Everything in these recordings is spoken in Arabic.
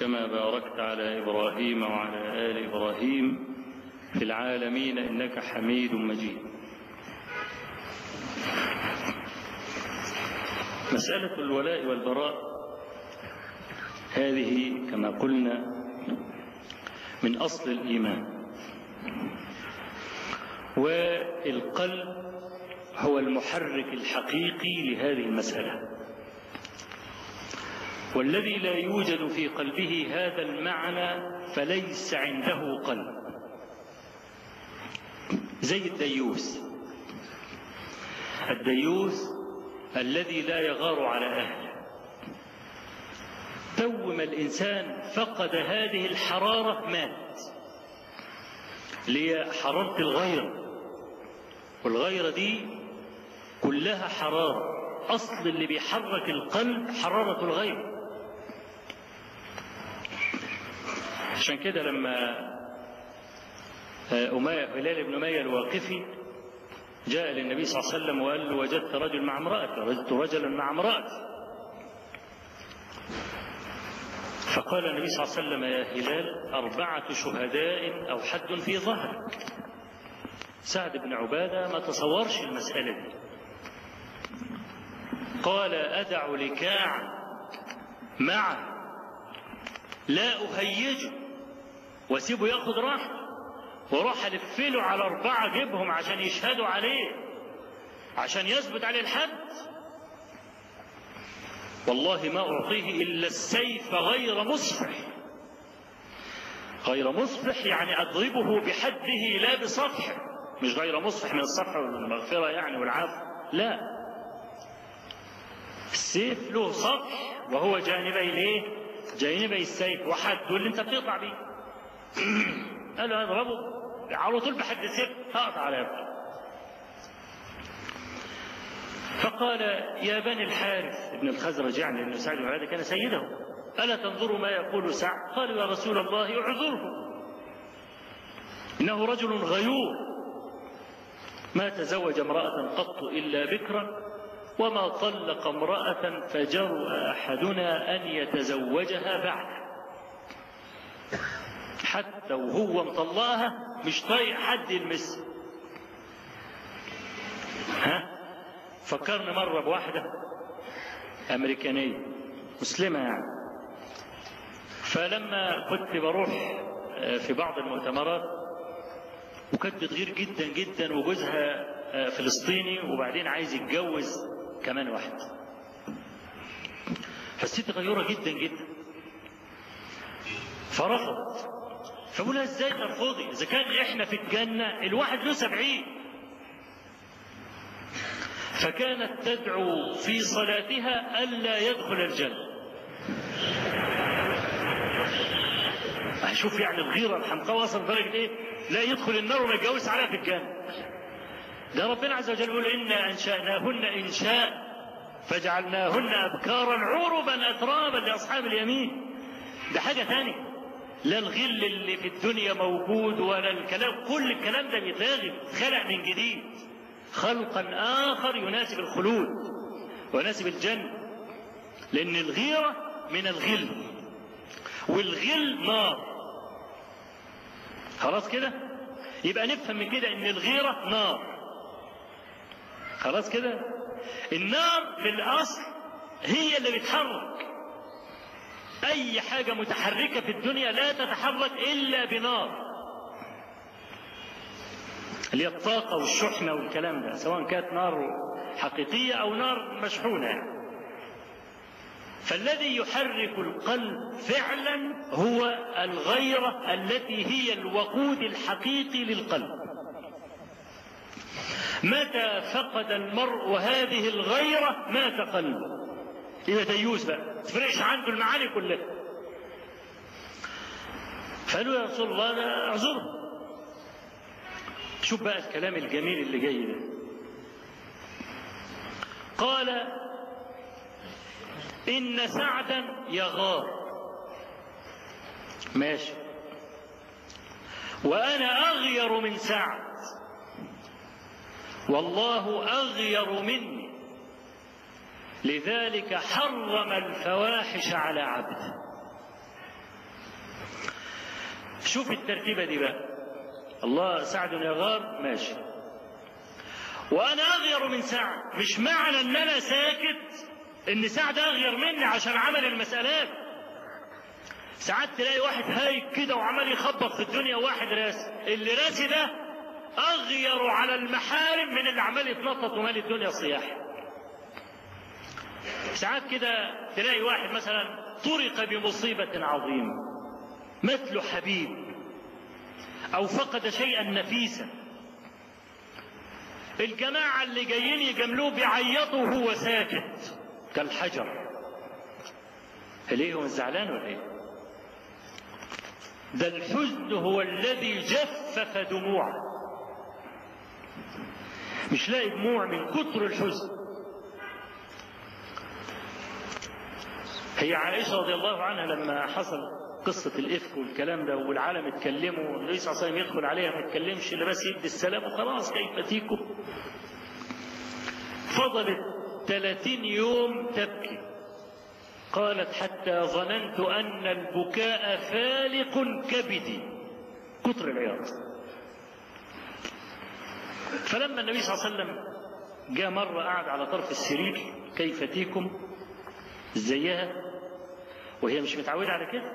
كما باركت على إبراهيم وعلى آل إبراهيم في العالمين إنك حميد مجيد. مسألة الولاء والبراء هذه كما قلنا من أصل الإيمان. والقلب هو المحرك الحقيقي لهذه المسألة. والذي لا يوجد في قلبه هذا المعنى فليس عنده قلب. زي الديوث الديوث الذي لا يغار على أهله. تو ما الإنسان فقد هذه الحرارة مات. لي حرارة الغيرة. والغيرة دي كلها حرارة. أصل اللي بيحرك القلب حرارة الغيرة. عشان كده لما أمية هلال بن أمية الواقفي جاء للنبي صلى الله عليه وسلم وقال له وجدت رجل مع امرأة وجدت رجلا مع امرأة فقال النبي صلى الله عليه وسلم يا هلال أربعة شهداء أو حد في ظهرك. سعد بن عبادة ما تصورش المسألة دي. قال أدع لكاع معه. لا أهيجه. واسيبه ياخد راحته. وأروح الفله على أربعة جيبهم عشان يشهدوا عليه عشان يثبت عليه الحد. والله ما أعطيه إلا السيف غير مصفح. غير مصفح يعني أضربه بحده لا بصفح. مش غير مصفح من الصفح والمغفرة يعني والعفو. لا. السيف له صفح وهو جانبي الايه جانبي السيف. وحده اللي أنت بتقطع بيه. قال له على طول بحد السيف هقطع على يده. فقال يا بني الحارث ابن الخزرج يعني لأن سعد بن كان سيده ألا تنظروا ما يقول سعد؟ قالوا يا رسول الله اعذره. إنه رجل غيور. ما تزوج امرأة قط إلا بكرا وما طلق امرأة فجرؤ أحدنا أن يتزوجها بعد. حتى وهو مطلقها مش طايق حد يلمسها. ها؟ فكرنا مرة بواحدة أمريكانية مسلمة يعني. فلما كنت بروح في بعض المؤتمرات وكانت بتغير جدا جدا وجوزها فلسطيني وبعدين عايز يتجوز كمان واحد. حسيت غيورة جدا جدا. فرفضت. فقولها إزاي ترفضي إذا كان إحنا في الجنة الواحد له سبعين. فكانت تدعو في صلاتها ألا يدخل الجنة. أشوف يعني الغيرة الحمقاء وصل لدرجة إيه؟ لا يدخل النار وما يتجوز عليها في الجنة. ده ربنا عز وجل يقول إنا أنشأناهن إنشاء فجعلناهن أبكارا عربا أترابا لأصحاب اليمين. ده حاجة ثانية لا الغل اللي في الدنيا موجود ولا الكلام كل الكلام ده بيتلغي خلق من جديد. خلقا آخر يناسب الخلود ويناسب الجنة لأن الغيرة من الغل والغل نار. خلاص كده؟ يبقى نفهم من كده إن الغيرة نار. خلاص كده؟ النار في الأصل هي اللي بتحرك. أي حاجة متحركة في الدنيا لا تتحرك إلا بنار. اللي هي الطاقة والشحنة والكلام ده سواء كانت نار حقيقية أو نار مشحونة. يعني. فالذي يحرك القلب فعلا هو الغيرة التي هي الوقود الحقيقي للقلب. متى فقد المرء هذه الغيرة؟ مات قلبه. إذا ديوس بقى. تفرقش عنده المعاني كلها. فقالوا يا رسول الله أنا أعذره شوف بقى الكلام الجميل اللي جاي ده. قال إن سعدا يغار. ماشي. وأنا أغير من سعد. والله أغير مني. لذلك حرم الفواحش على عبده شوف الترتيبة دي بقى. الله سعد يغار ماشي. وأنا أغير من سعد مش معنى إن أنا ساكت إن سعد أغير مني عشان عمل المسألات ساعات تلاقي واحد هايك كده وعمال يخبط في الدنيا وواحد راسي اللي راسي ده أغير على المحارم من اللي عمال يتنطط ومال الدنيا صياح. ساعات كده تلاقي واحد مثلا طرق بمصيبة عظيمة مثل حبيب أو فقد شيئا نفيسا. الجماعة اللي جايين يجاملوه بيعيطوا وهو ساكت. كالحجر. ليه هو زعلان ولا إيه؟ ده الحزن هو الذي جفف دموعه. مش لاقي دموع من كتر الحزن. هي عائشة رضي الله عنها لما حصل قصة الإفك والكلام ده والعالم اتكلموا والنبي صلى الله عليه وسلم يدخل عليها ما يتكلمش إلا بس يدي السلام وخلاص كيف تيكم فضلت 30 يوم تبكي. قالت حتى ظننت أن البكاء فالق كبدي. كتر العياط فلما النبي صلى الله عليه وسلم جاء مرة قعد على طرف السرير كيف تيكم زيها. وهي مش متعودة على كده.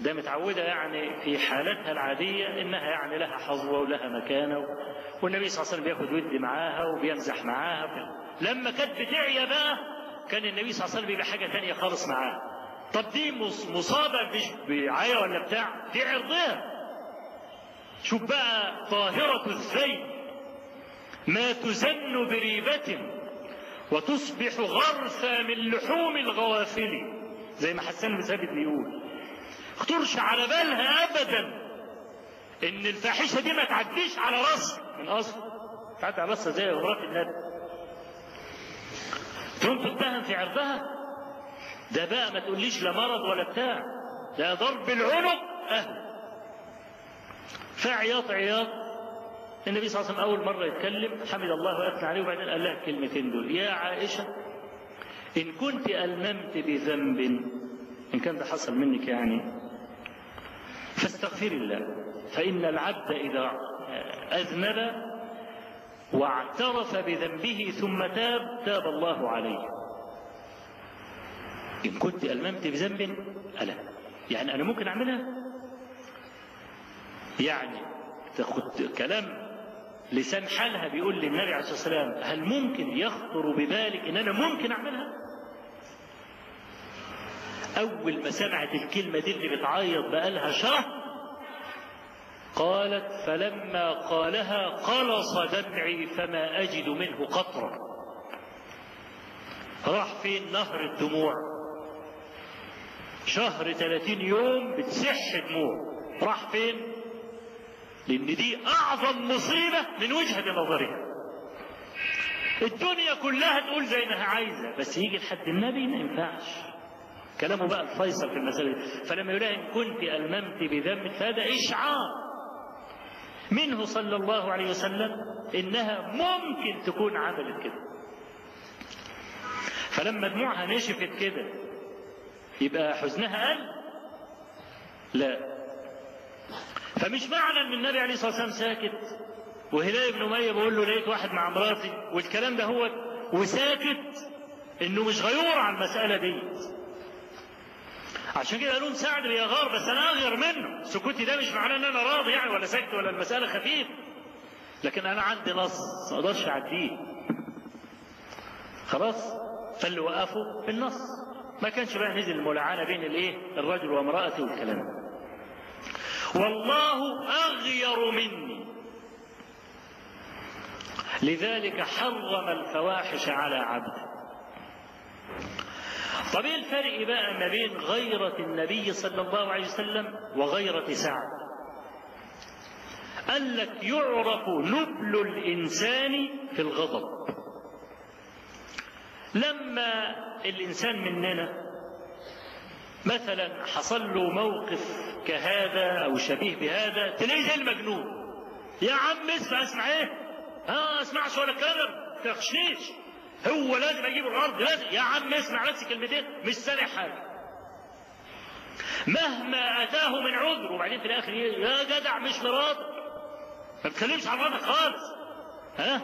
ده متعودة يعني في حالتها العادية إنها يعني لها حظوة ولها مكانة. والنبي صلى الله عليه وسلم بياخد ود معاها وبيمزح معاها. لما كانت بتعيا بقى كان النبي صلى الله عليه وسلم بيبقى حاجة تانية خالص معاها. طب دي مصابة مش بعيا ولا بتاع؟ دي عرضها. شوف بقى طاهرة الثيب ما تزن بريبة. وتصبح غرسا من لحوم الغوافل زي ما حسان بن ثابت بيقول. خطرش على بالها ابدا إن الفاحشة دي ما تعديش على راسها من أصل. تعدي على راسها زي مرات النبي. تقوم تتهم في عرضها؟ ده بقى ما تقوليش لا مرض ولا بتاع ده ضرب العنق أهل. فعياط عياط. النبي صلى الله عليه وسلم أول مرة يتكلم حمد الله وأثنى عليه وبعدين قال لها الكلمتين دول. يا عائشة إن كنت ألممت بذنب إن كان ده حصل منك يعني فاستغفري الله فإن العبد إذا أذنب واعترف بذنبه ثم تاب تاب الله عليه. إن كنت ألممت بذنب ألا. يعني أنا ممكن أعملها؟ يعني تاخد كلام لسان حالها بيقول للنبي عليه الصلاة والسلام هل ممكن يخطر ببالك إن أنا ممكن أعملها؟ أول ما سمعت الكلمة دي اللي بتعيط بقالها شهر قالت فلما قالها قلص دمعي فما أجد منه قطرا راح فين نهر الدموع؟ شهر 30 يوم بتسح دموع راح فين؟ لأن دي أعظم مصيبة من وجهة نظرها. الدنيا كلها تقول زي ما هي عايزة بس يجي لحد النبي ما ينفعش. كلامه بقى الفيصل في المسألة دي. فلما يقول إن كنت ألممت بذنب فهذا إشعار. منه صلى الله عليه وسلم إنها ممكن تكون عملت كده. فلما دموعها نشفت كده يبقى حزنها قل. لا. فمش معنى إن النبي عليه الصلاة والسلام ساكت. وهلال بن أمية بيقول له لقيت واحد مع مراتي والكلام ده هو وساكت إنه مش غيور على المسألة دي. عشان كده قالوا سعد بيغار بس أنا أغير منه. سكوتي ده مش معناه إن أنا راضي يعني ولا سكت ولا المسألة خفيف. لكن أنا عندي نص ما أقدرش أعديه. خلاص؟ فاللي وقفوا بالنص ما كانش بقى نزل الملاعنه بين الإيه؟ الرجل وامرأته والكلام ده. والله أغير مني. لذلك حرم الفواحش على عبده. طب إيه الفرق بقى ما بين غيرة النبي صلى الله عليه وسلم وغيرة سعد؟ قال لك يعرف نبل الإنسان في الغضب. لما الإنسان مننا مثلا حصل له موقف كهذا أو شبيه بهذا تلاقيه زي المجنون. يا عم اسمع اسمع إيه؟ ها اسمعش ولا كلام تخشنيش هو لازم أجيب الأرض لازم. يا عم اسمع بس كلمتين مش سامع حاجة. مهما أتاه من عذر وبعدين في الآخر يا جدع مش مراد. ما بتكلمش عن خالص. ها؟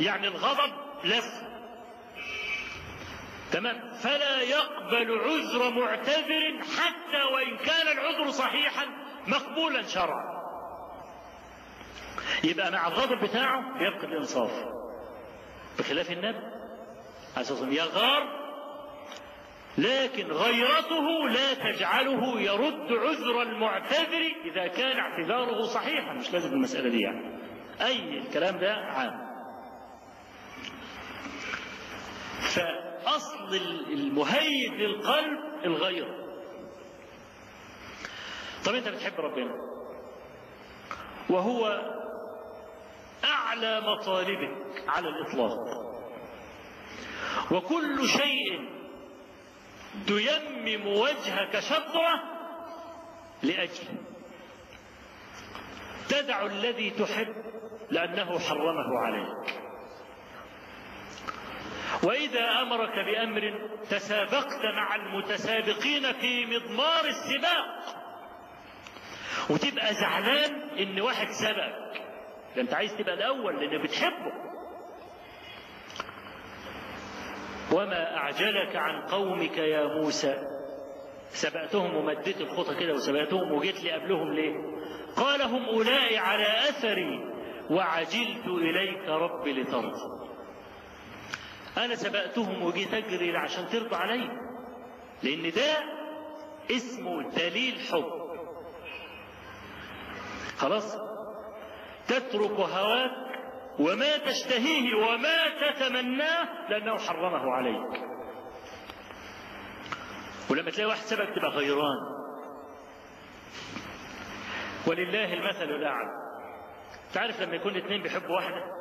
يعني الغضب لف. تمام. فلا يقبل عذر معتذر حتى وإن كان العذر صحيحا مقبولا شرعا. يبقى مع الغضب بتاعه يبقى الإنصاف. بخلاف النبي والسلام يغار لكن غيرته لا تجعله يرد عذر المعتذر إذا كان اعتذاره صحيحا. مش لازم المسألة دي يعني. أي الكلام ده عام. فاصل المهيج للقلب الغيره طب أنت بتحب ربنا. وهو أعلى مطالبك على الإطلاق. وكل شيء تيمم وجهك شطره لأجله. تدع الذي تحب لأنه حرمه عليك. وإذا أمرك بأمر تسابقت مع المتسابقين في مضمار السباق. وتبقى زعلان إن واحد سبقك. ده أنت عايز تبقى الأول لأن بتحبه. وما أعجلك عن قومك يا موسى. سبقتهم ومديت الخطى كده وسبقتهم وجيت لي قبلهم ليه؟ قال هم أولئك على أثري وعجلت إليك رب لترضى. أنا سبقتهم وجيت اجري عشان ترضى علي. لأن ده اسمه دليل حب. خلاص؟ تترك هواك وما تشتهيه وما تتمناه لأنه حرمه عليك. ولما تلاقي واحد سبك تبقى غيران. ولله المثل الأعلى. تعرف لما يكون اثنين بيحبوا واحدة؟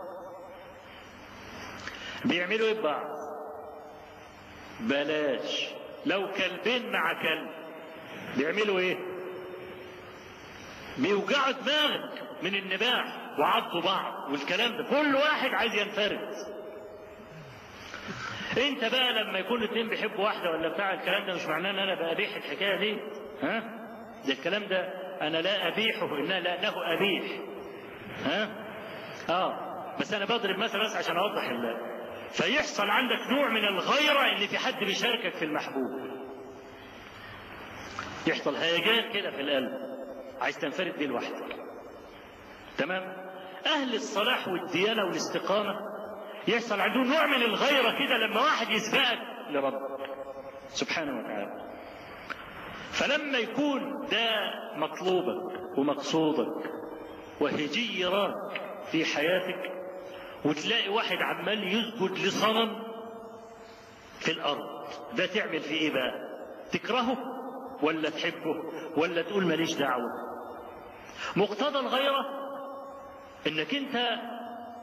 بيعملوا إيه ببعض بلاش. لو كلبين مع كلب بيعملوا إيه؟ بيوجعوا دماغك من النباح وعضوا بعض والكلام ده. كل واحد عايز ينفرد. انت بقى لما يكون اتنين بيحبوا واحدة ولا بتاع الكلام ده مش معناه إن أنا بابيح الحكاية دي؟ ها؟ ده الكلام ده أنا لا أبيحه إنها لأنه أبيح. ها؟ آه. بس أنا بضرب مثلا بس عشان أوضح فيحصل عندك نوع من الغيرة ان في حد بيشاركك في المحبوب. يحصل هيجان كده في القلب. عايز تنفرد بيه لوحدك. تمام؟ أهل الصلاح والديانة والاستقامة يحصل عندهم نوع من الغيرة كده لما واحد يسبقك لربك. سبحانه وتعالى. فلما يكون ده مطلوبك ومقصودك وهجي يراك في حياتك وتلاقي واحد عمال يسجد لصنم في الأرض. ده تعمل فيه إيه بقى؟ تكرهه ولا تحبه ولا تقول ماليش دعوة؟ مقتضى الغيرة إنك أنت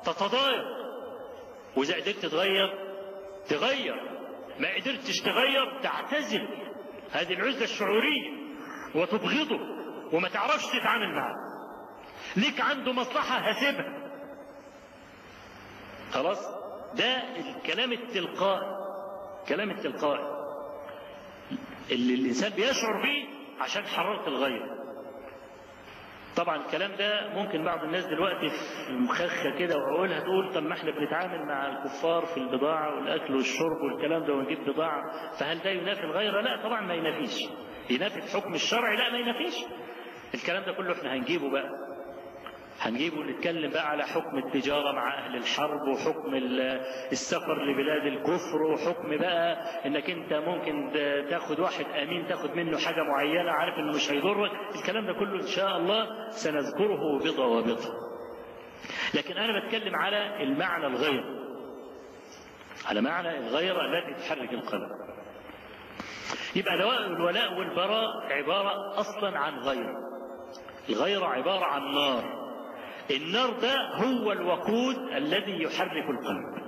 تتضايق وإذا قدرت تتغير تغير. ما قدرتش تغير تعتزل. هذه العزلة الشعورية وتبغضه وما تعرفش تتعامل معه ليك عنده مصلحة هسيبها خلاص ده الكلام التلقائي كلام التلقائي اللي الإنسان بيشعر بيه عشان حرارة الغير طبعا الكلام ده ممكن بعض الناس دلوقتي في مخخه كده وعقولها تقول طب ما إحنا بنتعامل مع الكفار في البضاعة والأكل والشرب والكلام ده ونجيب بضاعة فهل ده ينافي الغيره؟ لا طبعا ما ينافيش. ينافي الحكم الشرعي؟ لا ما ينافيش. الكلام ده كله إحنا هنجيبه بقى. هنجيبه نتكلم بقى على حكم التجارة مع أهل الحرب وحكم السفر لبلاد الكفر وحكم بقى إنك أنت ممكن تاخد واحد أمين تاخد منه حاجة معينة عارف إنه مش هيضرك. الكلام ده كله إن شاء الله سنذكره بضوابطه لكن أنا بتكلم على المعنى الغير. على معنى الغيرة التي تحرك القلب. يبقى الولاء والبراء عبارة أصلا عن غيرة الغيرة عبارة عن نار. النار ده هو الوقود الذي يحرك القلب.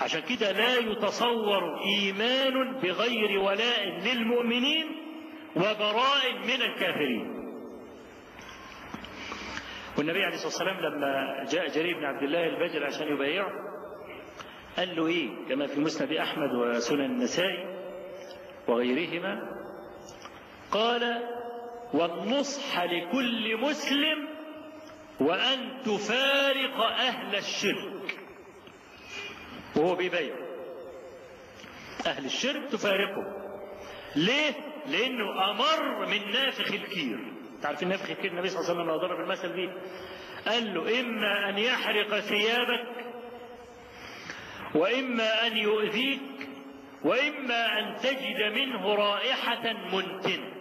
عشان كده لا يتصور إيمان بغير ولاء للمؤمنين وبراء من الكافرين. والنبي عليه الصلاة والسلام لما جاء جرير بن عبد الله البجل عشان يبايعه قال له إيه؟ كما في مسند أحمد وسنن النسائي وغيرهما قال والنصح لكل مسلم وأن تفارق أهل الشرك. وهو بيبيع أهل الشرك تفارقه ليه؟ لأنه أمر من نافخ الكير. تعرفين نافخ الكير النبي صلى الله عليه وسلم لما ضرب المثل دي؟ قال له إما أن يحرق ثيابك وإما أن يؤذيك وإما أن تجد منه رائحة منتنة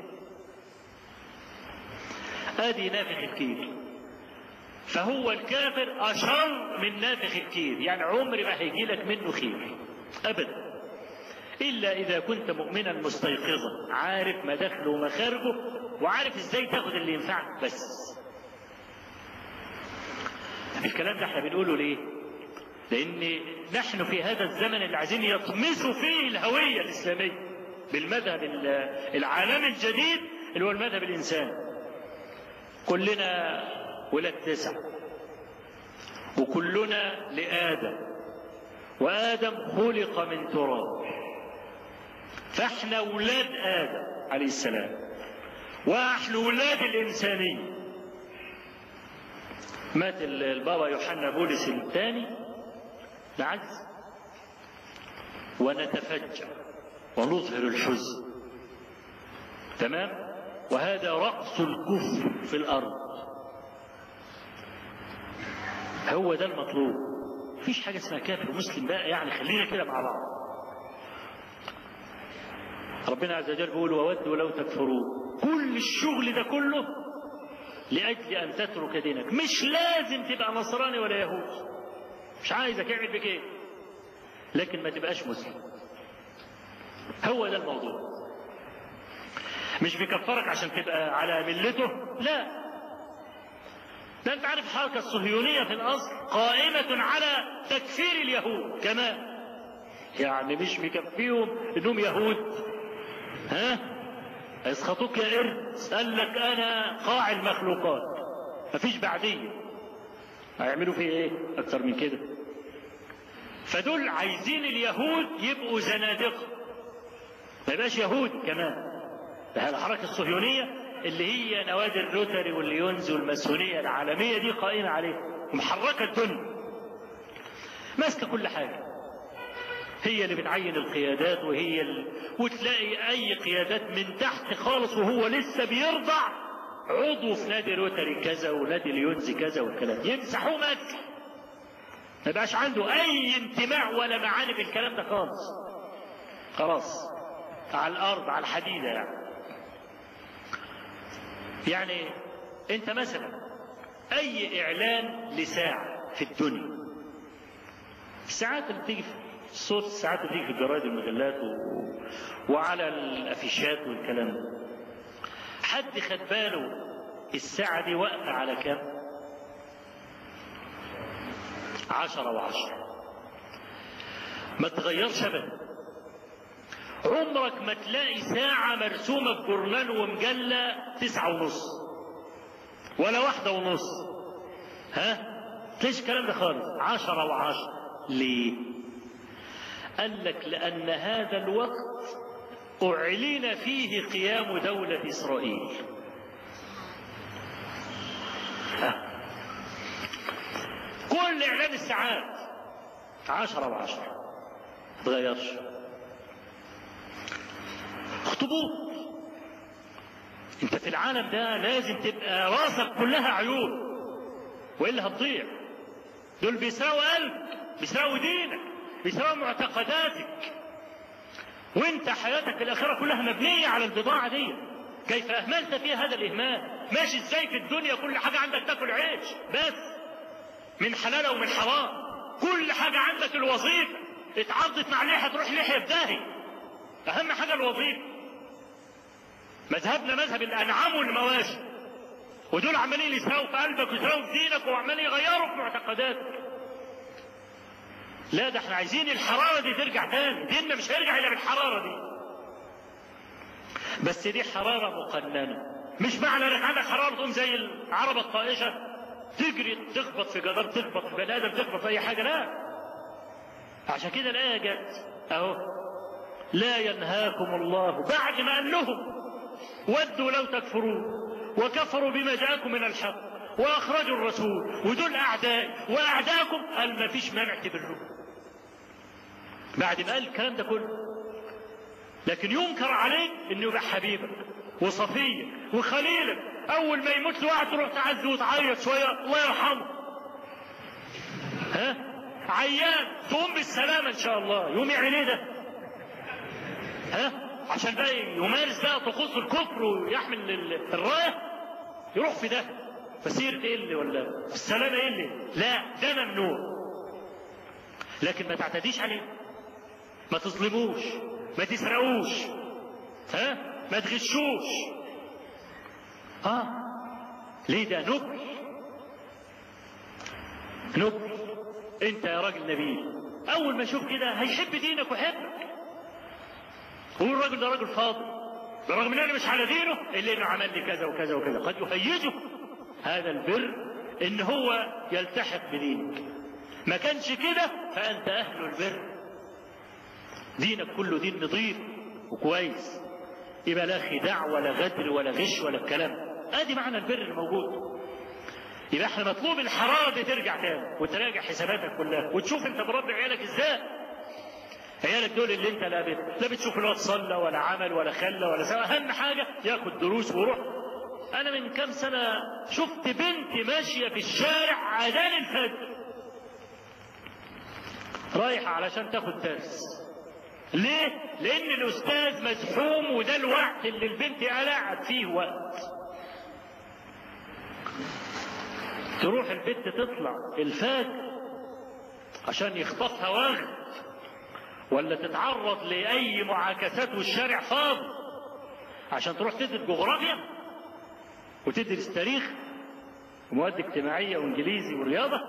ادي نافخ الكير. فهو الكافر أشر من نافخ الكير. يعني عمر ما هيجي لك منه خير. أبدا. إلا إذا كنت مؤمنا مستيقظا. عارف مداخله ومخارجه وعارف إزاي تاخد اللي ينفعك بس. الكلام ده إحنا بنقوله ليه؟ لأن نحن في هذا الزمن اللي عايزين يطمسوا فيه الهوية الإسلامية. بالمذهب العالمي الجديد اللي هو المذهب الإنساني. كلنا ولاد تسع وكلنا لآدم. وآدم خلق من تراب. فإحنا ولاد آدم عليه السلام. وإحنا ولاد الإنسانية. مات البابا يوحنا بولس الثاني. نعجز ونتفجر. ونظهر الحزن. تمام؟ وهذا رأس الكفر في الأرض. هو ده المطلوب. مفيش حاجة اسمها كافر ومسلم بقى يعني خلينا كده مع بعض. ربنا عز وجل بيقول وودوا لو تكفرون. كل الشغل ده كله لأجل أن تترك دينك. مش لازم تبقى نصراني ولا يهودي مش عايزك اعمل بك. إيه لكن ما تبقاش مسلم. هو ده الموضوع. مش بيكفرك عشان تبقى على ملته؟ لا. ده انت عارف الحركة الصهيونية في الأصل قائمة على تكفير اليهود. كمان يعني مش مكفيهم إنهم يهود. ها؟ يسخطوك يا قرد. قال لك أنا قاع المخلوقات مفيش بعديه. هيعملوا فيه إيه؟ أكتر من كده. فدول عايزين اليهود يبقوا زنادقة. ما يبقاش يهود كمان. ده الحركة الصهيونية اللي هي نوادي الروتري والليونز والماسونيه العالمية دي قايمة عليه ومحركة الدنيا ماسكة كل حاجة. هي اللي بتعين القيادات وهي ال... وتلاقي أي قيادات من تحت خالص وهو لسه بيرضع عضو في نادي روتري كذا ونادي ليونز كذا والكلام. يمسحوه مسح ما يبقاش عنده أي انتماء ولا معاني بالكلام ده خالص. خلاص. على الأرض على الحديدة يعني. يعني انت مثلا اي اعلان لساعة في الدنيا الساعات اللي بتيجي صوت الساعات اللي بتيجي في الجرايد والمجلات و... وعلى الافيشات والكلام ده. حد خد باله الساعة دي واقفة على كام؟ عشرة وعشرة. ما تغيرش أبدا. عمرك ما تلاقي ساعة مرسومة في جورنال ومجلة تسعة ونص. ولا واحدة ونص. ها؟ تلاقيش الكلام ده خالص. عشرة وعشرة. ليه؟ قال لك لأن هذا الوقت أعلن فيه قيام دولة إسرائيل. كل إعلان الساعات عشرة وعشرة. تغيرش. اخطبوط انت في العالم ده لازم تبقى راسك كلها عيون. والا هتضيع. دول بيسرقوا قلبك بيسرقوا دينك بيسرقوا معتقداتك. وانت حياتك الاخره كلها مبنية على البضاعة دي. كيف أهملت فيها هذا الإهمال؟ ماشي إزاي في الدنيا كل حاجة عندك تاكل عيش؟ بس. من حلال ومن حرام. كل حاجة عندك الوظيفة. اتعرضت مع لحية تروح لحية بداهي أهم حاجة الوظيفة. مذهبنا مذهب الأنعام والمواشي. ودول عمالين يسرقوا في قلبك ويسرقوا في دينك وعمالين يغيروا في معتقداتك. لا ده إحنا عايزين الحرارة دي ترجع تاني. ديننا مش هيرجع إلا بالحرارة دي. بس دي حرارة مقننة. مش معنى إنك عندك حرارة تقوم زي العربة الطائشة. تجري تخبط في جدار تخبط في بني آدم تخبط في أي حاجة. لا. عشان كده الآية جت أهو. لا ينهاكم الله بعد ما قال لهم ودوا لو تكفرون وكفروا بما جاءكم من الحق وأخرجوا الرسول ودول اعداء وأعداءكم قال ما فيش مانع تبرهم بعد ما قال الكلام ده كله. لكن ينكر عليك انه يبقى حبيبك وصفيك وخليلك. أول ما يموت له واحد تروح تعزي وتعيط شوية. الله يرحمه. ها؟ عيان. تقوم بالسلامة إن شاء الله. يقوم يعمل إيه ده. ها؟ عشان بقى يمارس بقى طقوس الكفر ويحمل ال- الراية يروح في ده. فسير تقل ولا السلامة يقل لا ده ممنوع. لكن ما تعتديش عليه. ما تظلموش. ما تسرقوش. ها؟ ما تغشوش. آه. ليه ده؟ نبل نبل أنت يا راجل نبيل أول ما يشوف كده هيحب دينك ويحبك. هو الراجل ده راجل فاضل برغم إن أنا مش على دينه إلا إنه عمل لي كذا وكذا وكذا. قد يهيجه هذا البر إن هو يلتحق بدينك. ما كانش كده فأنت أهل البر. دينك كله دين نظيف وكويس. يبقى لا خداع ولا غدر ولا غش ولا الكلام. أدي معنى البر اللي موجود. يبقى إحنا مطلوب الحراره دي ترجع تاني وتراجع حساباتك كلها وتشوف أنت مربي عيالك إزاي. عيالك دول اللي انت لا بت... لا بتشوف الواد صلى ولا عمل ولا خلى ولا سوى. أهم حاجة ياخد دروس ويروح أنا من كام سنة شفت بنت ماشية في الشارع اذان الفجر. رايحة علشان تاخد درس. ليه؟ لأن الأستاذ مزحوم وده الوقت اللي البنت قلعت فيه وقت. تروح البنت تطلع الفجر عشان يخطفها واغد ولا تتعرض لأي معاكسات والشارع فاضي عشان تروح تدرس جغرافيا وتدرس تاريخ ومواد اجتماعية وإنجليزي ورياضة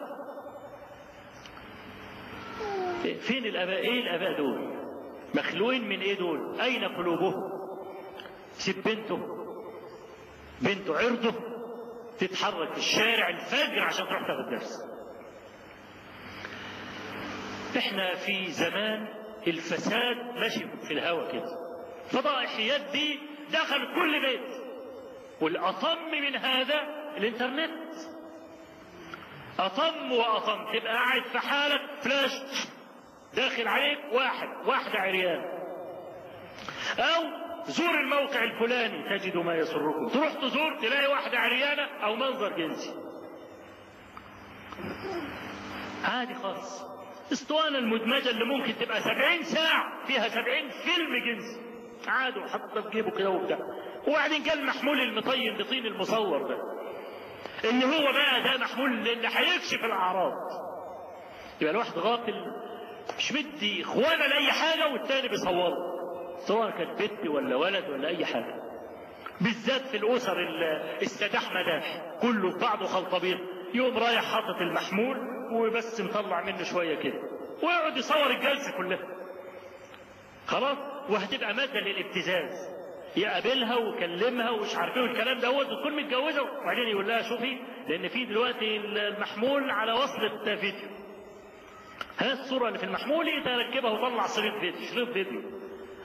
فين الآباء؟ إيه الآباء دول؟ مخلوقين من إيه دول أين قلوبهم سيب بنته بنته عرضه تتحرك في الشارع الفجر عشان تروح تاخد درس إحنا في زمان الفساد ماشي في الهوا كده. فضائحيات دي دخلت كل بيت. والأطم من هذا الإنترنت. أطم وأطم. تبقى قاعد في حالك فلاش. داخل عليك واحد. واحدة عريان. أو زور الموقع الفلاني تجد ما يسركم. تروح تزور تلاقي واحدة عريانة أو منظر جنسي. عادي خالص. اسطوانة المدمجة اللي ممكن تبقى سبعين ساعة فيها سبعين فيلم جنسي عادي وحطها في جيبه كده وبتاع وبعدين قال محمول المطين بطين المصور ده. إن هو بقى ده محمول اللي هيكشف الأعراض. يبقى الواحد غافل مش مدي اخوانا لاي حاجة والتاني بيصوره. سواء كانت بنت ولا ولد ولا أي حاجة. بالذات في الأسر السداح مداح كله بعضه خلطبيط. يقوم رايح حاطط المحمول وبس مطلع منه شوية كده. ويقعد يصور الجلسة كلها. خلاص؟ وهتبقى مادة للابتزاز. يقابلها ويكلمها ومش عارف إيه والكلام دوت وتكون متجوزة. وبعدين يقول لها شوفي لأن في دلوقتي المحمول على وصله فيديو ها الصورة اللي في المحمول تركبها وطلع شريط فيديو شريط فيديو.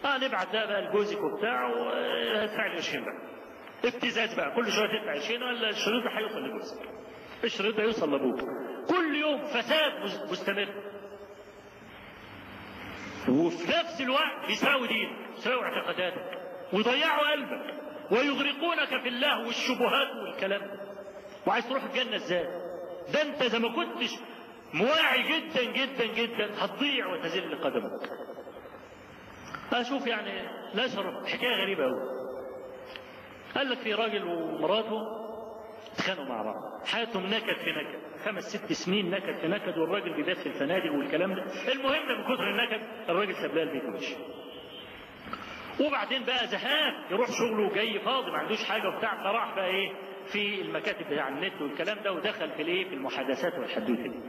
آه نبعت ده بقى لجوزك وبتاع وهدفع لي 20 بقى. ابتزاز بقى. كل شوية تدفع 20 ولا الشريط ده هيوصل لجوزك. الشريط ده يوصل لأبوك. كل يوم فساد مستمر. وفي نفس الوقت يساوي دينك يساوي اعتقاداتك ويضيعوا قلبك ويغرقونك في الله والشبهات والكلام. وعايز تروح الجنة إزاي؟ ده انت اذا ما كنتش مواعي جدا جدا جدا هتضيع وتزل قدمك. أشوف يعني الاشهر حكاية غريبة قوي قال لك في راجل ومراته اتخانقوا مع بعض حياتهم نكد في نكد خمس ست سنين نكد في نكد والراجل بيبات في الفنادق والكلام ده. المهم من كثر النكد الراجل ساب البيت ومشي. وبعدين بقى زهقان يروح شغله جاي فاضي ما عندوش حاجة وبتاع فراح بقى إيه في المكاتب بتاع النت والكلام ده ودخل في الإيه في المحادثات والحدوتة دي.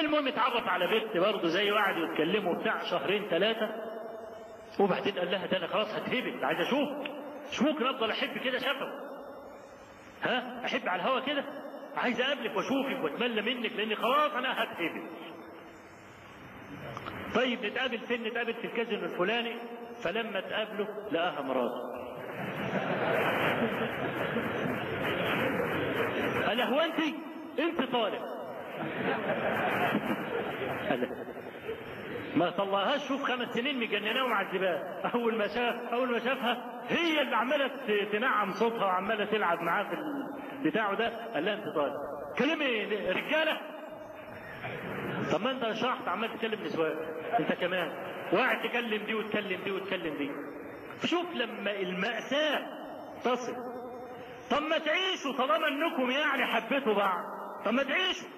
المهم اتعرف على بنت برضه زي وقعدوا يتكلموا بتاع شهرين ثلاثة وبعدين قال لها ده أنا خلاص هتهبل عايز أشوفك. مش ممكن افضل احب كده شفوي ها؟ أحب على الهوا كده؟ عايز أقابلك وأشوفك وأتملى منك لأني خلاص أنا هتهبل طيب نتقابل فين؟ نتقابل في الكازينو الفلاني. فلما تقابله لقاها مراته قال هو انت أنت طالب. ما طلعهاش شوف خمس سنين مجنناه ومعذباه أول ما شاف أول ما شافها هي اللي عمالة تنعم صوتها وعمالة تلعب معاه في بتاعه ده. قال لها أنت طالب. كلمي رجالة. طب ما أنت شرحت عمال تكلم نسوان أنت كمان. وقاعد تكلم دي وتكلم دي وتكلم دي. شوف لما المأساة تصل. طب ما تعيشوا طالما إنكم يعني حبيتوا بعض. طب ما تعيشوا.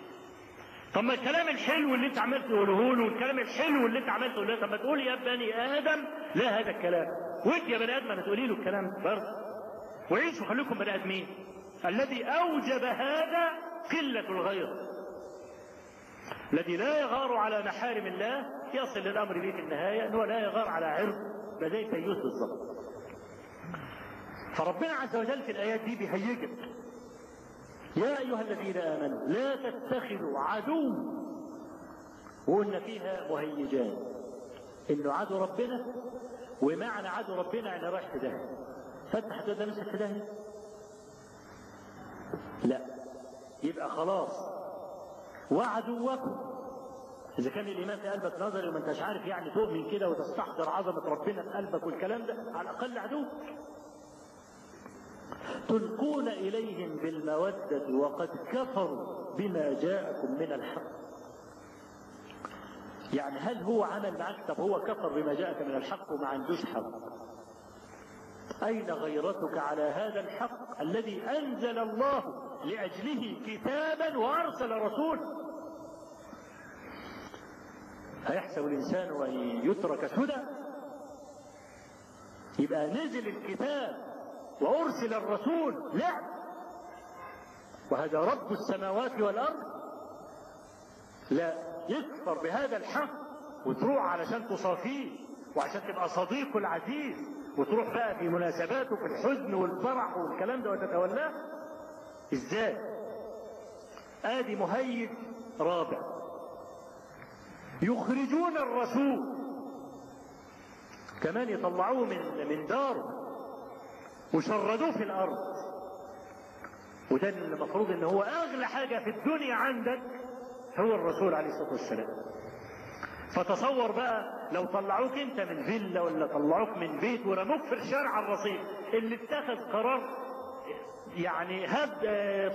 طب ما الكلام الحلو اللي انت عمال تقوله له والكلام الحلو اللي انت عمال تقوله له. طب ما تقول يا بني آدم لا هذا الكلام. وانت يا بني آدم ما تقولي له الكلام برضه. وعيشوا خليكم بني آدمين. الذي أوجب هذا قلة الغير الذي لا يغار على محارم الله يصل الأمر به في النهاية انه لا يغار على عرض فزي تيوس بالظبط فربنا عز وجل في الآيات دي بيهيجك. يا أيها الذين آمنوا لا تتخذوا عدو وقلنا فيها مهيجان. انه عدو ربنا ومعنى عدو ربنا يعني رايح في داهية. فانت هتبدا نفسك في لا. يبقى خلاص. وعدوكم. إذا كان الإيمان في قلبك نظري وما أنتش عارف يعني تؤمن كده وتستحضر عظمة ربنا في قلبك والكلام ده على الأقل عدوك. تلقون إليهم بالمودة وقد كفروا بما جاءكم من الحق. يعني هل هو عمل معك طب هو كفر بما جاءك من الحق وما عندوش حق؟ أين غيرتك على هذا الحق الذي أنزل الله لأجله كتابا وأرسل رسولا؟ هيحسب الإنسان أن يترك سدى؟ يبقى نزل الكتاب وأرسل الرسول. لا. وهذا رب السماوات والأرض. لا. يكفر بهذا الحق وتروح علشان تصافيه وعشان تبقى صديقه العزيز وتروح بقى في مناسباته في الحزن والفرح والكلام ده وتتولاه. إزاي؟ آدي مهيج رابع. يخرجون الرسول. كمان يطلعوه من من داره. وشردوه في الأرض. وده المفروض إن هو أغلى حاجة في الدنيا عندك هو الرسول عليه الصلاة والسلام. فتصور بقى لو طلعوك أنت من فيلا ولا طلعوك من بيت ورموك في الشارع الرصيف اللي اتخذ قرار يعني هب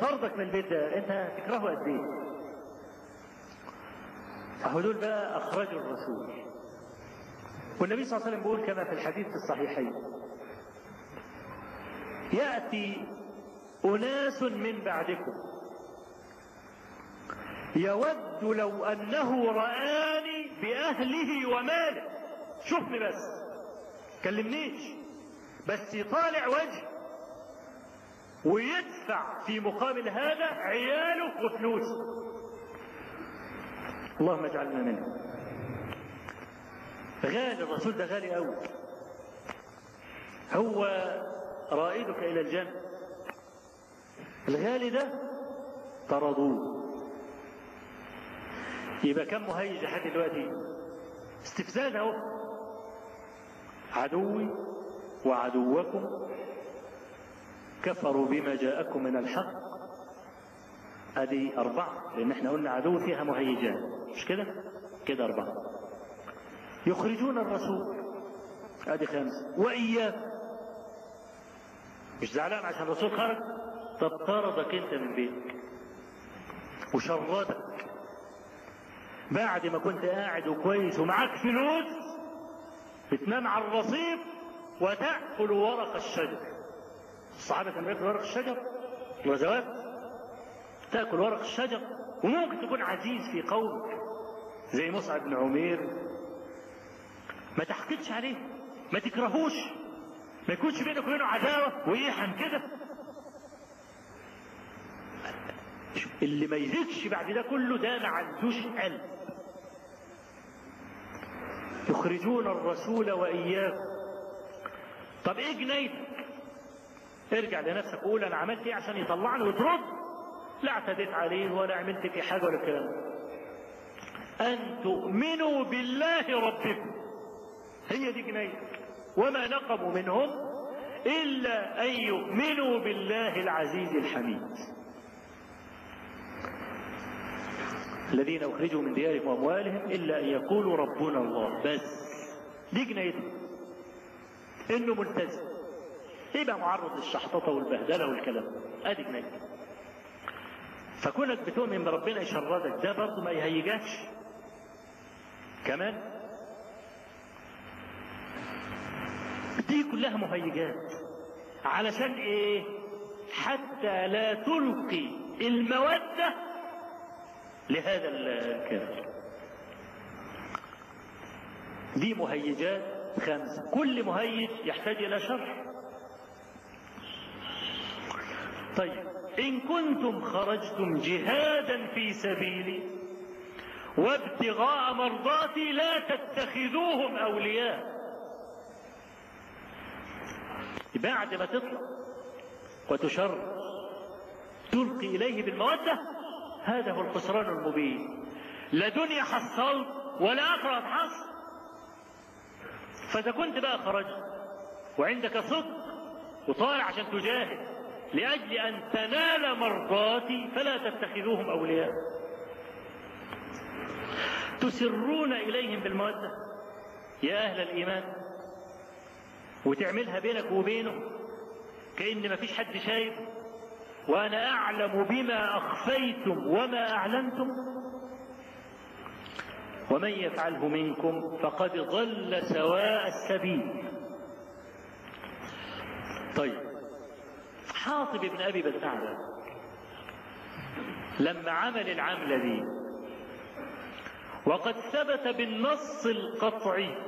طردك من البيت ده أنت تكرهه قد إيه؟ اهو دول بقى أخرجوا الرسول. والنبي صلى الله عليه وسلم بيقول كما في الحديث الصحيحين يأتي أناس من بعدكم. يود لو أنه رآني بأهله وماله. شوفني بس. كلمنيش. بس يطالع وجهي ويدفع في مقابل هذا عياله وفلوسه. اللهم اجعلنا منه. غالي الرسول ده غالي قوي هو رائدك إلى الجنة. الغالي ده طردوه. يبقى كم مهيج لحد دلوقتي؟ استفزاز أهو. عدوي وعدوكم كفروا بما جاءكم من الحق. ادي أربعة لأن إحنا قلنا عدو فيها مهيجان. مش كده؟ كده أربعة. يخرجون الرسول. ادي خمسة. واياك مش زعلان عشان الرسول خرج؟ طب طردك انت من بيتك. وشردك بعد ما كنت قاعد وكويس ومعاك فلوس بتنام على الرصيف وتأكل ورق الشجر. الصحابة كانوا بياكلوا ورق الشجر؟ الغزوات تأكل ورق الشجر وممكن تكون عزيز في قومك. زي مصعب بن عمير. ما تحقدش عليه ما تكرهوش. ما يكونش بينك وبينه عداوة ويحن كده. اللي ما يزيدش بعد ده كله ده ما عندوش قلب. يخرجون الرسول وإياكم طب إيه جنيتك ارجع لنفسك قول أنا عملت إيه عشان يطلعني وترد؟ لا اعتديت عليه ولا عملت فيه حاجة ولا الكلام ده. أن تؤمنوا بالله ربكم. هي دي جنيتك وما نقموا منهم إلا أن يؤمنوا بالله العزيز الحميد. الذين أخرجوا من ديارهم وأموالهم إلا أن يقولوا ربنا الله. بس. دي جنيتهم إنه ملتزم. يبقى معرض للشحططة والبهدلة والكلام أدي جنيتك فكونك بتؤمن بربنا يشردك ده برضه ما يهيجكش كمان دي كلها مهيجات. علشان إيه؟ حتى لا تلقي المودة لهذا الكافر دي مهيجات خمسة. كل مهيج يحتاج إلى شر طيب إن كنتم خرجتم جهادا في سبيلي وابتغاء مرضاتي لا تتخذوهم أولياء. بعد ما تطلع وتشر تلقي إليه بالمودة هذا هو الخسران المبين. لا دنيا حصلت ولا آخرة تحصل فإذا كنت بقى خرجت وعندك صدق وطالع عشان تجاهد لأجل أن تنال مرضاتي فلا تتخذوهم أولياء. تسرون إليهم بالمودة. يا أهل الإيمان وتعملها بينك وبينه كأن مفيش حد شايف. وأنا أعلم بما أخفيتم وما أعلنتم. ومن يفعله منكم فقد ضل سواء السبيل. طيب حاطب بن أبي بلتعلى لما عمل العملة دي وقد ثبت بالنص القطعي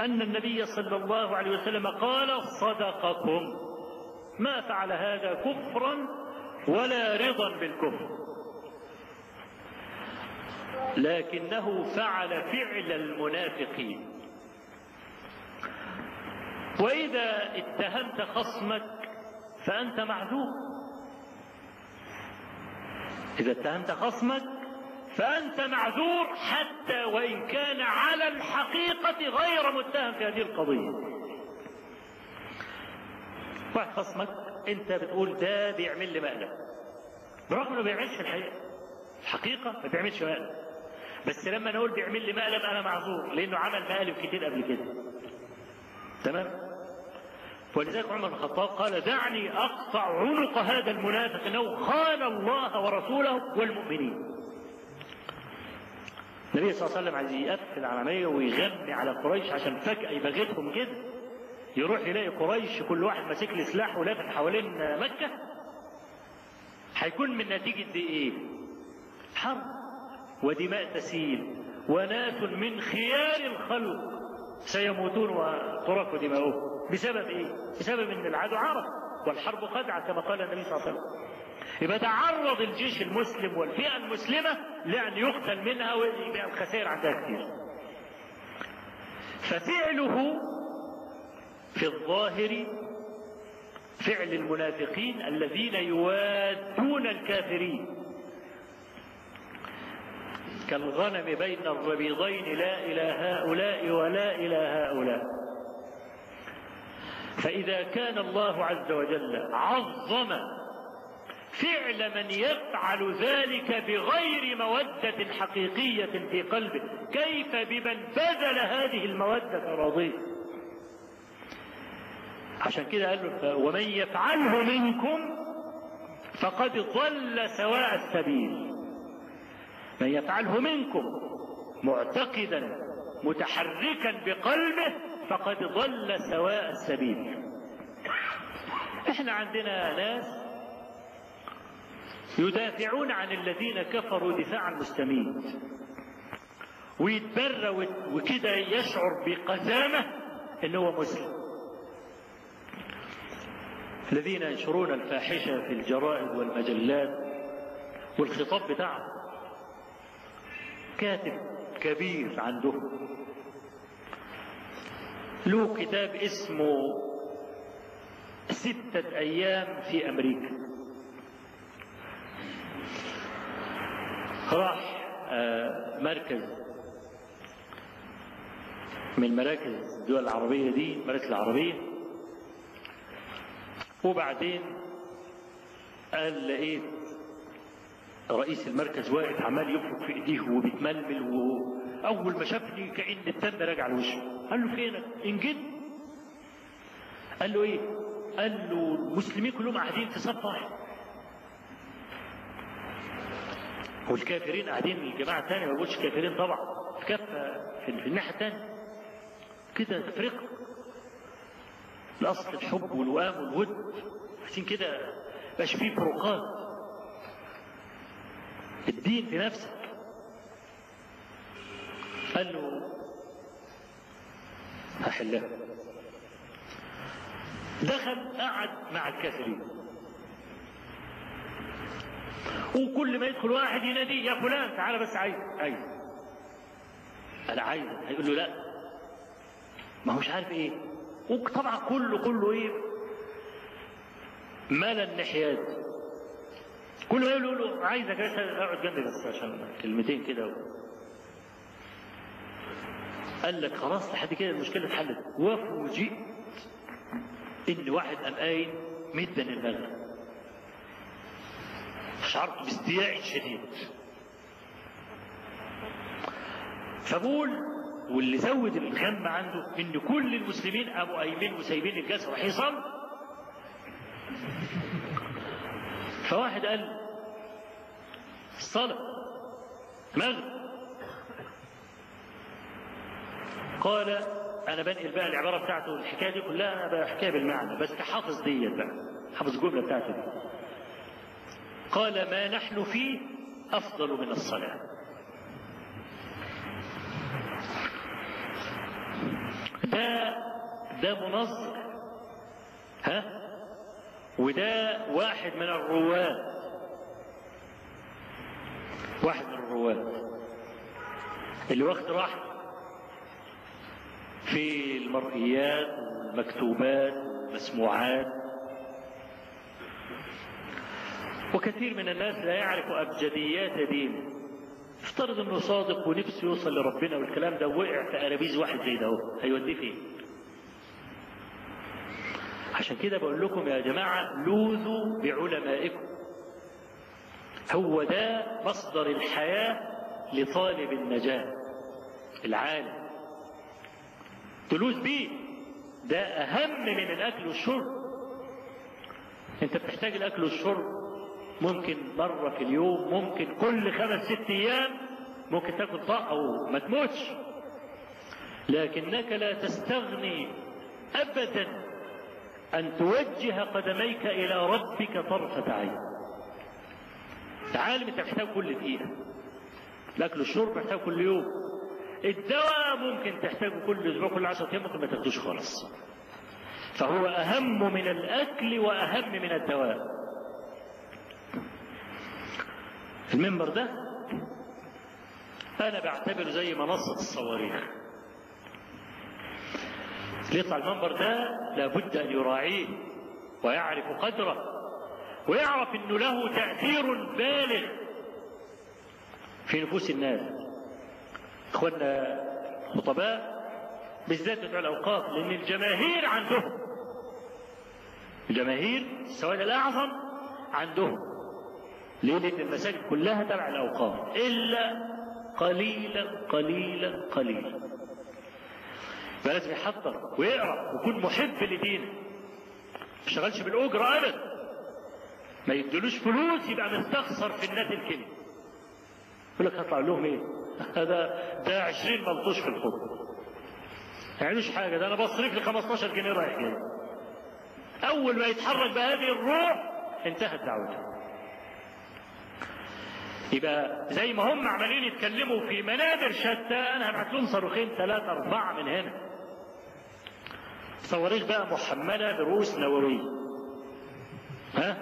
أن النبي صلى الله عليه وسلم قال صدقكم. ما فعل هذا كفرا ولا رضا بالكفر. لكنه فعل فعل المنافقين. وإذا اتهمت خصمك فأنت معذور. إذا اتهمت خصمك فأنت معذور حتى وإن كان على الحقيقة غير متهم في هذه القضية. واحد خصمك أنت بتقول ده بيعمل لي مقلب برغم إنه ما بيعملش في الحقيقة. الحقيقة ما بيعملش مقلب بس لما نقول بيعمل لي مقلب أنا معذور لأنه عمل مقالب كتير قبل كده. تمام؟ ولذلك عمر بن الخطاب قال دعني أقطع عنق هذا المنافق إنه خان الله ورسوله والمؤمنين. النبي صلى الله عليه وسلم عايز يقفل العملية ويغني على قريش عشان فجأة يبغتهم كده. يروح يلاقي قريش كل واحد ماسك لي سلاح ولافت حوالين مكة. هيكون من نتيجة دي إيه؟ حرب ودماء تسيل وناس من خيار الخلق سيموتون وترك دماؤهم بسبب إيه؟ بسبب إن العدو عرف والحرب خدعه كما قال النبي صلى الله عليه وسلم. يبقى تعرض الجيش المسلم والفئة المسلمة لأن يقتل منها ويبقى الخسائر عندها كثير. ففعله في الظاهر فعل المنافقين الذين يوادون الكافرين كالغنم بين الربيضين لا إلى هؤلاء ولا إلى هؤلاء فإذا كان الله عز وجل عظم فعل من يفعل ذلك بغير مودة حقيقية في قلبه. كيف بمن بذل هذه المودة راضيه؟ عشان كده قال له ومن يفعله منكم فقد ضل سواء السبيل. من يفعله منكم معتقدا متحركا بقلبه فقد ضل سواء السبيل. إحنا عندنا ناس يدافعون عن الذين كفروا دفاعا مستميت ويتبرى وكده يشعر بقزامة إن هو مسلم. الذين ينشرون الفاحشة في الجرائد والمجلات والخطاب بتاعهم. كاتب كبير عندهم. له كتاب اسمه ستة أيام في أمريكا. راح مركز. من مراكز الدول العربية دي المراكز العربية. وبعدين قال لقيت رئيس المركز واقف عمال يفرك في إيديه وبيتململ واول ما شافني كأن الدم راجع لوشه. قال له فينك انجد قال له إيه؟ قال له المسلمين كلهم قاعدين في صف واحد. والكافرين قاعدين الجماعة الثانية ما بقولش كافرين طبعا. كافة في الناحية الثانية كده تفرقة. الأصل الحب والوئام والود. عشان كده مبقاش فيه فروقات. الدين في نفسك. قال له هحلها. دخل قعد مع الكافرين. وكل ما يدخل واحد يناديه يا فلان تعالى بس عايز عايز أنا عايز هيقول له لا. ما هوش عارف إيه. وطبعا كله كله إيه؟ مال النحيات. كل ما يقول له عايزك بس أقعد جنبي بس عشان كلمتين كده. قال لك خلاص لحد كده المشكلة اتحلت. وفوجئت إن واحد قام قايل مدا المغرب شعرت باستياء شديد. فبقول واللي زود الغم عنده إن كل المسلمين قاموا قايمين وسايبين الجسد وحيصل فواحد قال الصلاة مغرب قال أنا بنقل بقى العبارة بتاعته الحكاية دي كلها أنا بحكيها بالمعنى بس حافظ ديت بقى حافظ الجملة بتاعته دي. قال ما نحن فيه أفضل من الصلاة. ده ده منظر ها؟ وده واحد من الرواد واحد من الرواد اللي واخد راحته في المرئيات والمكتوبات والمسموعات. وكثير من الناس لا يعرف أبجديات دينه افترض إنه صادق ونفسه يوصل لربنا والكلام ده وقع في أرابيز واحد زي ده أهو هيوديه فين؟ عشان كده بقول لكم يا جماعة لوذوا بعلمائكم. هو ده مصدر الحياة لطالب النجاة العالم. تلوذ بيه ده أهم من الأكل والشرب. أنت بتحتاج الأكل والشرب ممكن مرة في اليوم ممكن كل خمس ست أيام ممكن تاكل طاقة وما تموتش. لكنك لا تستغني أبدا أن توجه قدميك إلى ربك طرفة عين. تعالم أنت محتاج كل دقيقة. الأكل والشرب محتاج كل يوم. الدواء ممكن تحتاجه كل أسبوع كل 10 أيام ممكن ما تاخدوش خالص. فهو أهم من الأكل وأهم من الدواء. المنبر ده أنا بعتبره زي منصة الصواريخ. اللي يطلع المنبر ده لابد أن يراعيه ويعرف قدره ويعرف أنه له تأثير بالغ في نفوس الناس. إخواننا الخطباء بالذات بتوع الأوقاف لأن الجماهير عندهم الجماهير السواد الأعظم عندهم. ليه؟ لأن المساجد كلها تبع الأوقاف إلا قليلا قليلا قليلا. فلازم يحضر ويقرأ ويكون محب لدينه. ما يشتغلش بالأجرة ابدا. ما يدلوش فلوس يبقى مستخسر في الناس الكلمة. يقول لك هطلع لهم إيه؟ هذا ده 20 ملطوش في الخطبه ما يعملوش حاجة ده أنا بصرف لي 15 جنيه رايح جاي. أول ما يتحرك بهذه الروح انتهت دعوته. يبقى زي ما هم عمالين يتكلموا في منابر شتى أنا هبعت لهم صاروخين ثلاثة أربعة من هنا. صواريخ بقى محملة برؤوس نووية. ها؟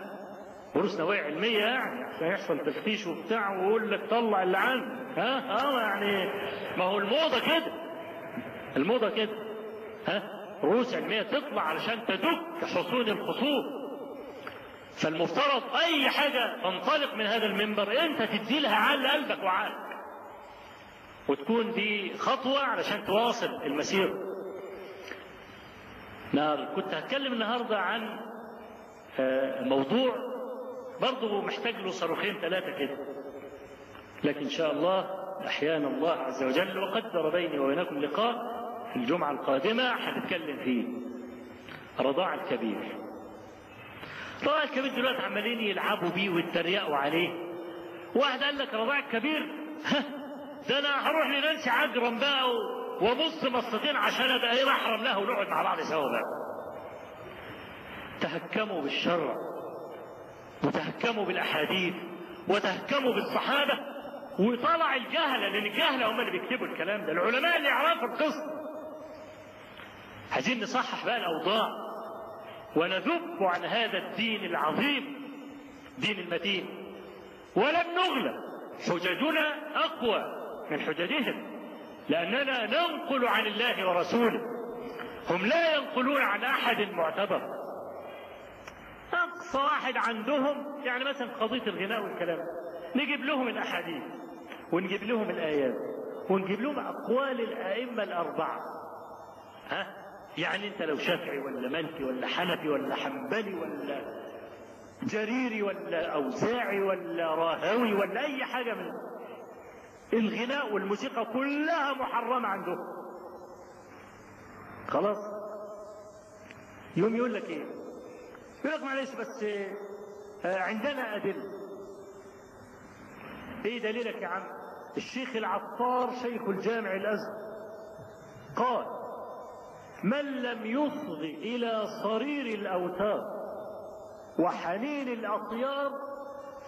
رؤوس نووية علمية يعني عشان يحصل تفتيش وبتاع ويقول لك طلع اللي عندك. ها؟ آه يعني ما هو الموضة كده. الموضة كده. ها؟ رؤوس علمية تطلع علشان تدك حصون الخصوم. فالمفترض أي حاجة تنطلق من هذا المنبر أنت تدي لها عال قلبك وعقلك. وتكون دي خطوة علشان تواصل المسير. نار كنت هتكلم النهاردة عن موضوع برضه محتاج له صاروخين ثلاثة كده. لكن إن شاء الله أحيانا الله عز وجل وقدر بيني وبينكم لقاء في الجمعة القادمة هنتكلم فيه. رضاع الكبير. رضاع الكبير دلوقتي عمالين يلعبوا بيه ويتريقوا عليه. واحد قال لك رضاع الكبير ده أنا هروح لنانسي عجرم بقى وابص مصتين عشان ابقى إيه محرم لها ونقعد مع بعض سوا بقى. تهكموا بالشرع وتهكموا بالأحاديث وتهكموا بالصحابة وطلع الجهله لأن الجهله هم اللي بيكتبوا الكلام ده. العلماء اللي يعرفوا القصة. عايزين نصحح بقى الأوضاع. ونذب عن هذا الدين العظيم دين المتين. ولن نغلب. حججنا أقوى من حججهم لأننا ننقل عن الله ورسوله. هم لا ينقلون عن أحد معتبر. أقصى واحد عندهم يعني مثلا قضية الغناء والكلام نجيب لهم الأحاديث ونجيب لهم الآيات ونجيب لهم أقوال الأئمة الأربعة. ها؟ يعني انت لو شافعي ولا مالكي ولا حنفي ولا حنبلي ولا جريري ولا أوزاعي ولا راهوي ولا أي حاجة من الغناء والموسيقى كلها محرمة عندهم. خلاص؟ يوم يقول لك إيه؟ يقول لك معلش بس عندنا أدلة. إيه دليلك يا عم؟ الشيخ العطار شيخ الجامع الأزهر قال من لم يصغ إلى صرير الأوتار وحنين الأطيار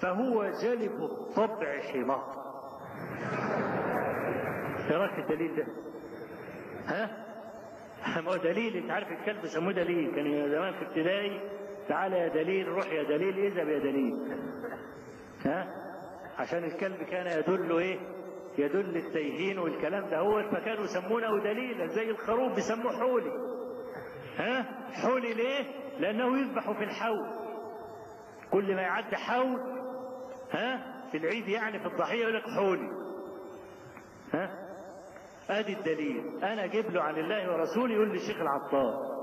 فهو جلب الطبع حمار إيه رأيك الدليل ده؟ ها؟ ما هو دليل أنت عارف الكلب بيسموه دليل كان زمان في ابتدائي تعالى يا دليل روح يا دليل اذهب يا دليل ها؟ عشان الكلب كان يدل إيه؟ يدل التيهين والكلام ده هو فكانوا يسمونه دليلا زي الخروف بيسموه حولي. ها؟ حولي ليه؟ لأنه يذبح في الحول. كل ما يعدي حول ها؟ في العيد يعني في الضحية يقول لك حولي. ها؟ أدي الدليل. أنا أجيب له عن الله ورسوله يقول لي الشيخ العطار.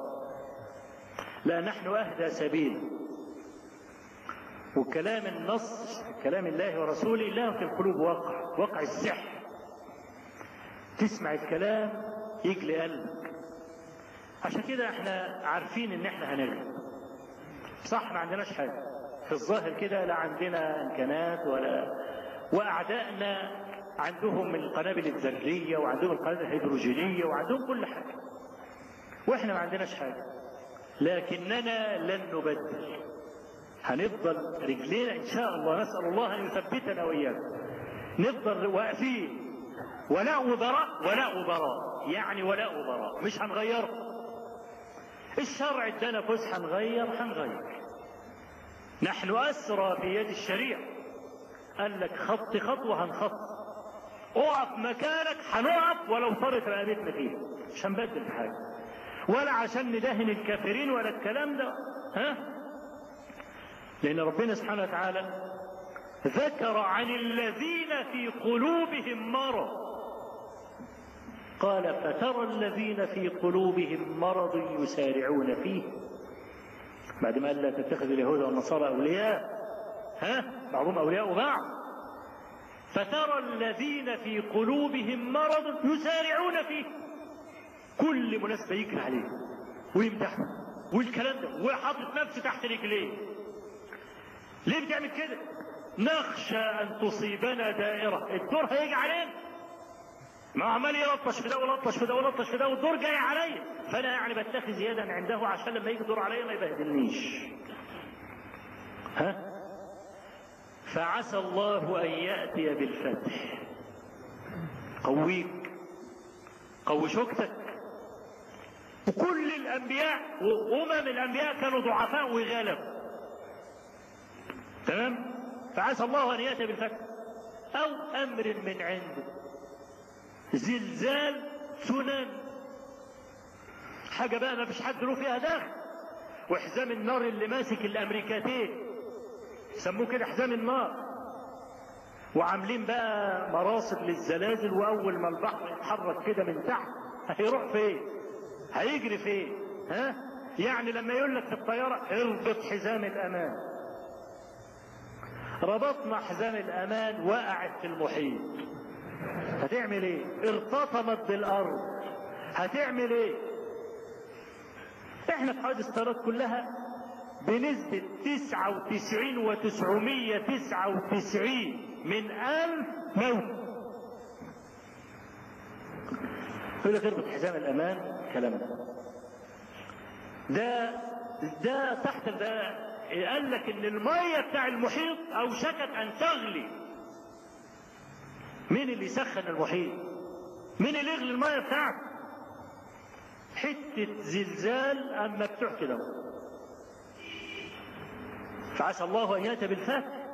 لا نحن أهدى سبيل. وكلام النص كلام الله ورسوله له في القلوب وقع وقع السحر. تسمع الكلام يجلي قلبك. عشان كده إحنا عارفين ان إحنا هنغلب صح ما عندناش حاجة. في الظاهر كده لا عندنا إمكانات ولا وأعدائنا عندهم القنابل الذرية وعندهم القنابل الهيدروجينية وعندهم كل حاجة. وإحنا ما عندناش حاجة. لكننا لن نبدل. هنفضل رجلينا إن شاء الله نسأل الله أن يثبتنا واياكم نفضل واقفين. ولاء وبراء ولاء وبراء يعني ولاء وبراء مش هنغيره الشرع ادانا فسحه هنغير هنغير. نحن أسرى في يد الشريعة. قال لك خط خطوة هنخط. اقف مكانك هنقف ولو طرت رقبتنا فيه مش هنبدل حاجة ولا عشان ندهن الكافرين ولا الكلام ده. ها؟ لأن ربنا سبحانه وتعالى ذكر عن الذين في قلوبهم مرض. قال فترى الذين في قلوبهم مرض يسارعون فيه. بعد ما قال لا تتخذ اليهود والنصارى أولياء. ها؟ بعضهم أولياء بعض فترى الذين في قلوبهم مرض يسارعون فيه. كل مناسبة يجري عليه ويمدحه والكلام ده وحاطط نفسه تحت رجليه. ليه بتعمل كده؟ نخشى أن تصيبنا دائرة. الدور هيجي علينا. ما عمال يلطش في ده ولطش في ده ولطش في ده والدور جاي عليا. فأنا يعني بتخذ يدا عنده عشان لما يجي دور عليا ما يبهدلنيش. ها؟ فعسى الله أن يأتي بالفتح. قويك. قوي شوكتك. وكل الأنبياء وأمم الأنبياء كانوا ضعفاء وغلبوا. تمام؟ فعسى الله أن يأتي بالفتح. أو أمر من عنده. زلزال تسونامي حاجة بقى ما فيش حد له فيها داخل وحزام النار اللي ماسك الأمريكتين. سموه كده حزام النار. وعاملين بقى مراصد للزلازل وأول ما البحر يتحرك كده من تحت هيروح فين؟ هيجري فين؟ ها؟ يعني لما يقول لك في الطيارة اربط حزام الأمان. ربطنا حزام الأمان وقعت في المحيط. هتعمل إيه؟ ارتطمت بالأرض. هتعمل إيه؟ إحنا في حوادث الطيارات كلها بنسبة تسعة وتسعين وتسعمية تسعة وتسعين من ألف موت يقول لك اربط حزام الأمان كلام ده ده ده تحت ده قال لك إن المية بتاع المحيط أوشكت أن تغلي. مين اللي يسخن المحيط؟ مين اللي يغلي المية بتاعته حتة زلزال أما مفتوح كده فعسى الله أن يأتي بالفتح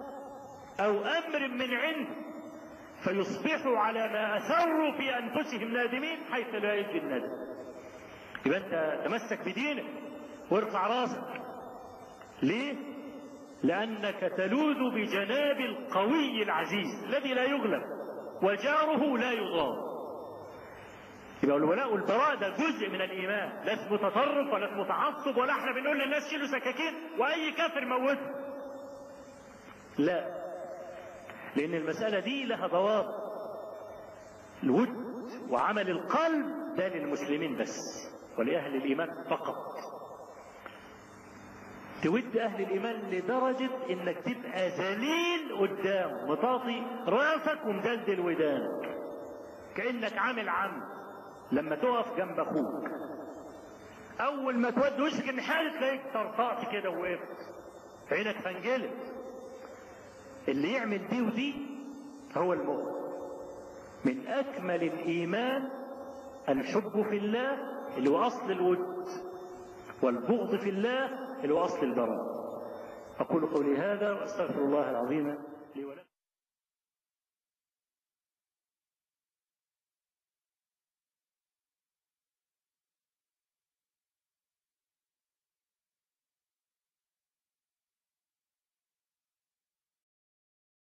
أو أمر من عنده فيصبحوا على ما اثروا في أنفسهم نادمين حيث لا يجي الندم. يبقى أنت تمسك بدينك وارفع راسك. ليه؟ لأنك تلوذ بجناب القوي العزيز الذي لا يغلب وجاره لا يضام يبقى الولاء والبراء ده جزء من الإيمان لا اسمه تطرف ولا اسمه تعصب ولا إحنا بنقول للناس شيلوا سكاكين وأي كافر موته. لا لأن المسألة دي لها ضوابط. الود وعمل القلب ده للمسلمين بس ولأهل الإيمان فقط. تود أهل الإيمان لدرجة إنك تبقى ذليل قدام مطاطي راسك ومدلدل ودانك كأنك عامل عم لما تقف جنب أخوك. أول ما تود وشك الناحيه تلاقيك طرطقت كده ووقفت. عينك فنجلت اللي يعمل دي ودي هو المؤمن من أكمل الإيمان الحب في الله اللي هو أصل الود والبغض في الله اصل البراء أقول قولي هذا وأستغفر الله العظيم لي